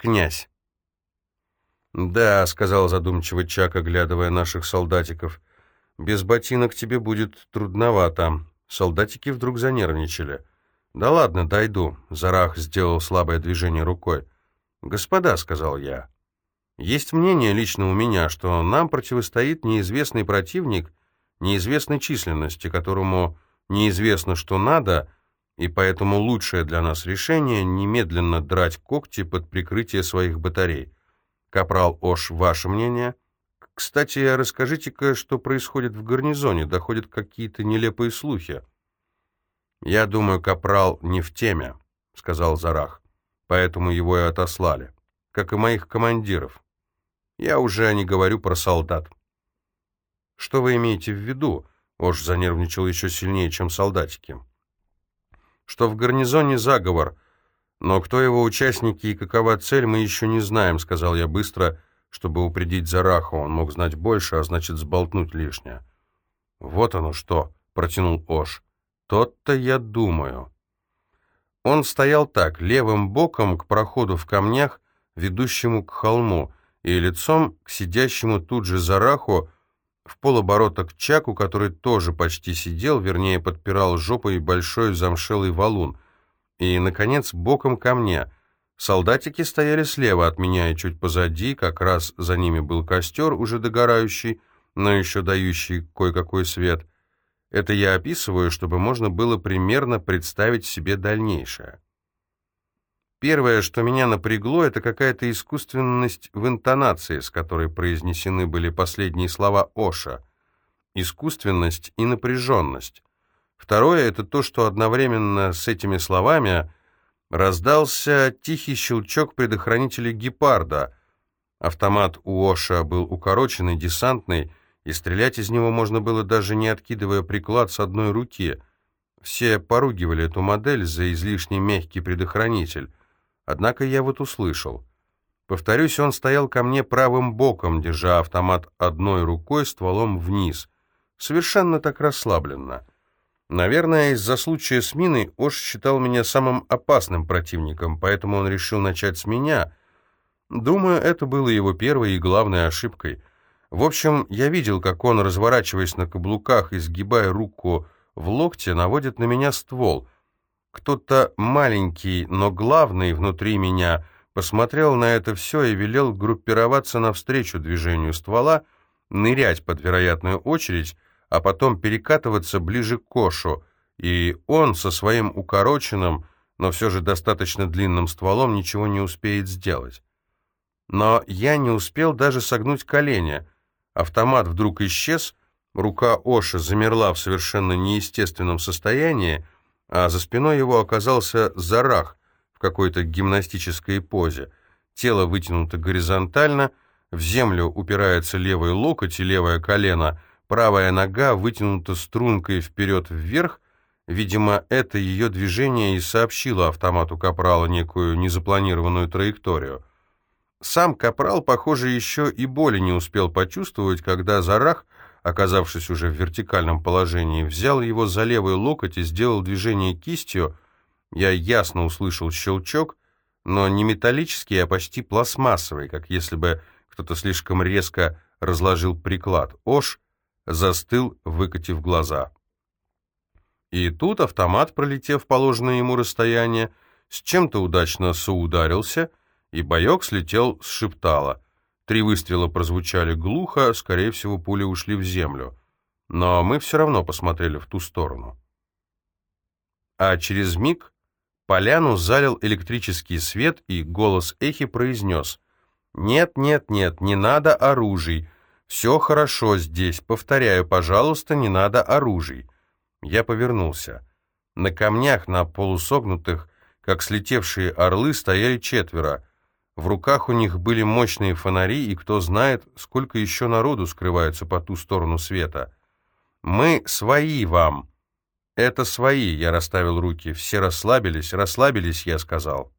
князь. «Да», — сказал задумчиво Чак, оглядывая наших солдатиков, — «без ботинок тебе будет трудновато». Солдатики вдруг занервничали. «Да ладно, дойду», — Зарах сделал слабое движение рукой. «Господа», — сказал я, — «есть мнение лично у меня, что нам противостоит неизвестный противник неизвестной численности, которому неизвестно, что надо, и поэтому лучшее для нас решение — немедленно драть когти под прикрытие своих батарей». Капрал Ош, ваше мнение? Кстати, расскажите-ка, что происходит в гарнизоне, доходят какие-то нелепые слухи. Я думаю, Капрал не в теме, сказал Зарах, поэтому его и отослали, как и моих командиров. Я уже не говорю про солдат. Что вы имеете в виду? Ош занервничал еще сильнее, чем солдатики. Что в гарнизоне заговор — «Но кто его участники и какова цель, мы еще не знаем», — сказал я быстро, чтобы упредить Зараху. Он мог знать больше, а значит, сболтнуть лишнее. «Вот оно что», — протянул Ош. «Тот-то я думаю». Он стоял так, левым боком к проходу в камнях, ведущему к холму, и лицом к сидящему тут же Зараху, в полоборота к Чаку, который тоже почти сидел, вернее, подпирал жопой большой замшелый валун — и, наконец, боком ко мне. Солдатики стояли слева от меня и чуть позади, как раз за ними был костер, уже догорающий, но еще дающий кое-какой свет. Это я описываю, чтобы можно было примерно представить себе дальнейшее. Первое, что меня напрягло, это какая-то искусственность в интонации, с которой произнесены были последние слова Оша. Искусственность и напряженность. Второе — это то, что одновременно с этими словами раздался тихий щелчок предохранителя гепарда. Автомат у Оша был укороченный, десантный, и стрелять из него можно было даже не откидывая приклад с одной руки. Все поругивали эту модель за излишне мягкий предохранитель. Однако я вот услышал. Повторюсь, он стоял ко мне правым боком, держа автомат одной рукой стволом вниз. Совершенно так расслабленно. Наверное, из-за случая с миной Ош считал меня самым опасным противником, поэтому он решил начать с меня. Думаю, это было его первой и главной ошибкой. В общем, я видел, как он, разворачиваясь на каблуках и сгибая руку в локте, наводит на меня ствол. Кто-то маленький, но главный внутри меня посмотрел на это все и велел группироваться навстречу движению ствола, нырять под вероятную очередь, а потом перекатываться ближе к кошу, и он со своим укороченным, но все же достаточно длинным стволом ничего не успеет сделать. Но я не успел даже согнуть колени. Автомат вдруг исчез, рука Оша замерла в совершенно неестественном состоянии, а за спиной его оказался Зарах в какой-то гимнастической позе. Тело вытянуто горизонтально, в землю упирается левый локоть и левое колено — Правая нога вытянута стрункой вперед-вверх, видимо, это ее движение и сообщило автомату Капрала некую незапланированную траекторию. Сам Капрал, похоже, еще и боли не успел почувствовать, когда Зарах, оказавшись уже в вертикальном положении, взял его за левый локоть и сделал движение кистью. Я ясно услышал щелчок, но не металлический, а почти пластмассовый, как если бы кто-то слишком резко разложил приклад. Ош застыл, выкатив глаза. И тут автомат, пролетев положенное ему расстояние, с чем-то удачно соударился, и боек слетел с шептала. Три выстрела прозвучали глухо, скорее всего, пули ушли в землю. Но мы все равно посмотрели в ту сторону. А через миг поляну залил электрический свет, и голос Эхи произнес «Нет, нет, нет, не надо оружий, «Все хорошо здесь. Повторяю, пожалуйста, не надо оружий». Я повернулся. На камнях, на полусогнутых, как слетевшие орлы, стояли четверо. В руках у них были мощные фонари, и кто знает, сколько еще народу скрывается по ту сторону света. «Мы свои вам». «Это свои», — я расставил руки. Все расслабились, расслабились, я сказал.